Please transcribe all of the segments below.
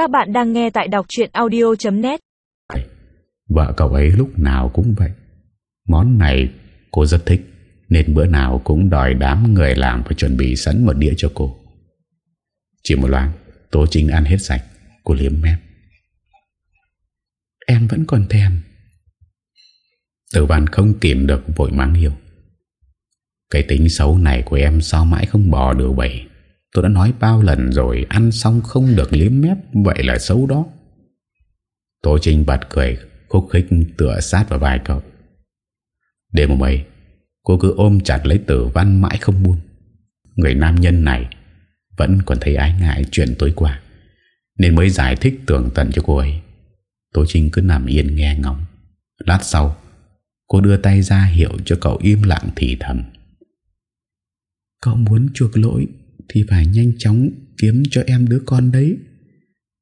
Các bạn đang nghe tại đọc chuyện audio.net Vợ cậu ấy lúc nào cũng vậy. Món này cô rất thích, Nên bữa nào cũng đòi đám người làm Phải chuẩn bị sẵn một đĩa cho cô. Chỉ một loáng Tố Trinh ăn hết sạch, Cô liếm mép. Em vẫn còn thèm. Tử văn không tìm được vội mắng hiểu. Cái tính xấu này của em Sao mãi không bỏ được vậy? Tôi đã nói bao lần rồi, Ăn xong không được liếm mép, Vậy là xấu đó. Tô Trinh bật cười, Khúc khích tựa sát vào vai cậu. Đêm hôm ấy, Cô cứ ôm chặt lấy tử văn mãi không buông. Người nam nhân này Vẫn còn thấy ái ngại chuyện tối qua, Nên mới giải thích tường tận cho cô ấy. Tô Trinh cứ nằm yên nghe ngóng. Lát sau, Cô đưa tay ra hiệu cho cậu im lặng thì thầm. Cậu muốn chuộc lỗi thì phải nhanh chóng kiếm cho em đứa con đấy.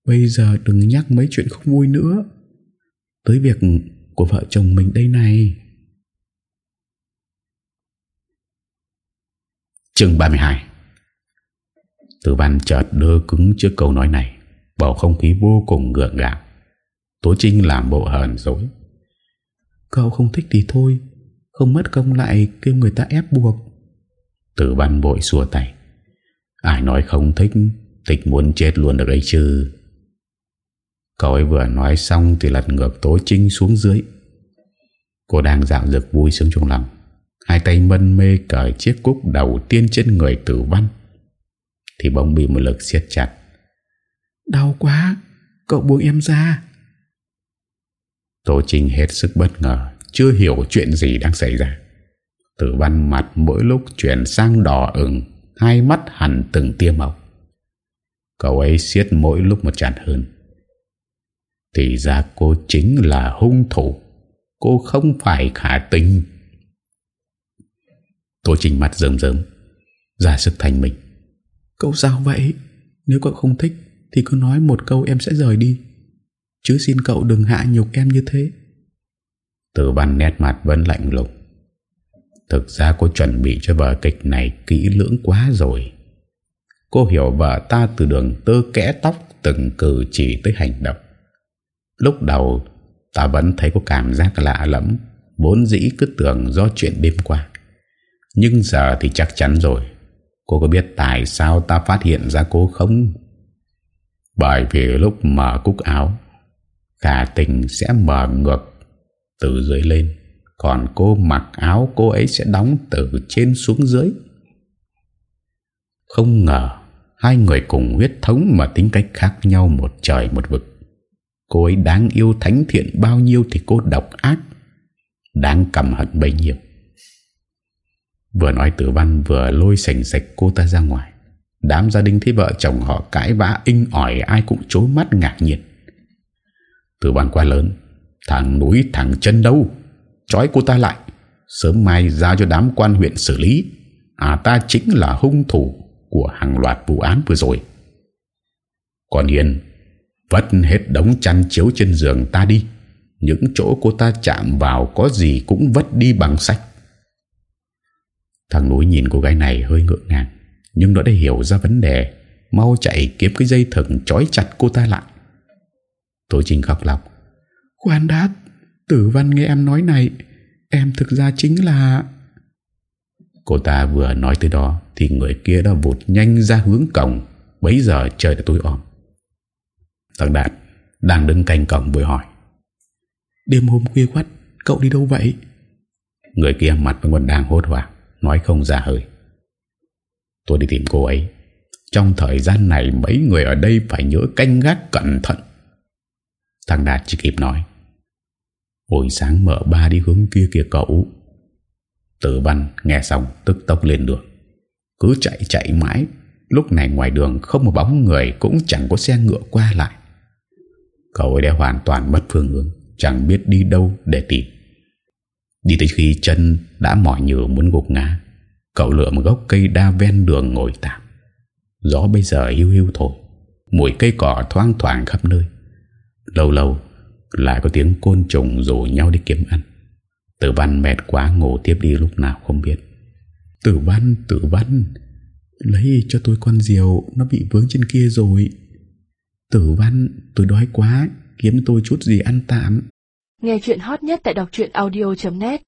Bây giờ đừng nhắc mấy chuyện không vui nữa. Tới việc của vợ chồng mình đây này. Chương 32 Tử văn chợt đơ cứng trước câu nói này Bầu không khí vô cùng gượng gạo Tố Trinh làm bộ hờn dối Cậu không thích thì thôi Không mất công lại kêu người ta ép buộc. Tử văn vội xua tay Ai nói không thích Tịch muốn chết luôn được ấy chứ. Cậu ấy vừa nói xong Thì lật ngược Tố Trinh xuống dưới. Cô đang dạo dực vui sướng trong lòng. Hai tay mân mê cởi chiếc cúc đầu tiên trên người tử văn. Thì bỗng bị một lực siết chặt. Đau quá Cậu buông em ra. Tô Trinh hết sức bất ngờ Chưa hiểu chuyện gì đang xảy ra. Tử văn mặt mỗi lúc chuyển sang đỏ ửng Hai mắt hẳn từng tia mọc, Cậu ấy siết mỗi lúc một chặt hơn. Thì ra cô chính là hung thủ. Cô không phải khả tình Tôi trình mặt rơm rớm Ra sức thành mình. Cậu sao vậy? Nếu cậu không thích Thì cứ nói một câu em sẽ rời đi. Chứ xin cậu đừng hạ nhục em như thế. Tử văn nét mặt vẫn lạnh lùng. Thực ra cô chuẩn bị cho vở kịch này kỹ lưỡng quá rồi. Cô hiểu vợ ta từ đường tơ kẽ tóc Từng cử chỉ tới hành động. Lúc đầu, Ta vẫn thấy có cảm giác lạ lắm Vốn dĩ cứ tưởng do chuyện đêm qua. Nhưng giờ thì chắc chắn rồi. Cô có biết tại sao ta phát hiện ra cô không? Bởi vì lúc mở cúc áo, cả tình sẽ mở ngược từ dưới lên. Còn cô mặc áo cô ấy sẽ đóng từ trên xuống dưới. Không ngờ, Hai người cùng huyết thống mà tính cách khác nhau một trời một vực. Cô ấy đáng yêu thánh thiện bao nhiêu thì cô độc ác, Đáng cầm hận bấy nhiêu. Vừa nói tử văn vừa lôi sành sạch cô ta ra ngoài. Đám gia đình thấy vợ chồng họ cãi vã, inh ỏi, ai cũng chối mắt ngạc nhiên. Tử văn quá lớn, Thằng núi, thằng chân đâu? Chói cô ta lại. Sớm mai giao cho đám quan huyện xử lý. À ta chính là hung thủ Của hàng loạt vụ án vừa rồi. Còn Hiền Vất hết đống chăn chiếu trên giường ta đi. Những chỗ cô ta chạm vào Có gì cũng vất đi bằng sách Thằng núi nhìn cô gái này hơi ngượng ngàng, Nhưng nó đã hiểu ra vấn đề. Mau chạy kiếm cái dây thừng Chói chặt cô ta lại. Tôi trình khóc lóc. Khoan đã Tử văn nghe em nói này Em thực ra chính là Cô ta vừa nói tới đó Thì người kia đã vụt nhanh ra hướng cổng. Bấy giờ trời đã tối om. Thằng Đạt Đang đứng cạnh cổng vừa hỏi. Đêm hôm khuya quắt Cậu đi đâu vậy? Người kia mặt vẫn còn đang hốt hoảng Nói không ra hơi. Tôi đi tìm cô ấy. Trong thời gian này mấy người ở đây Phải nhớ canh gác cẩn thận. Thằng Đạt chỉ kịp nói Hồi sáng mở ba đi hướng kia kìa cậu. Tử văn nghe xong tức tốc lên đường. Cứ chạy chạy mãi. Lúc này ngoài đường không một bóng người, Cũng chẳng có xe ngựa qua lại. Cậu ấy đã hoàn toàn mất phương hướng, Chẳng biết đi đâu để tìm. Đi tới khi chân đã mỏi nhừ muốn gục ngã, Cậu lựa một gốc cây đa ven đường ngồi tạm. Gió bây giờ hiu hiu thổi, Mùi cây cỏ thoang thoảng khắp nơi. Lâu lâu lại có tiếng côn trùng rủ nhau đi kiếm ăn. Tử văn mệt quá ngủ tiếp đi lúc nào không biết. Tử văn, tử văn Lấy cho tôi con diều Nó bị vướng trên kia rồi. Tử văn tôi đói quá Kiếm tôi chút gì ăn tạm. Nghe chuyện hot nhất tại đọc audio.net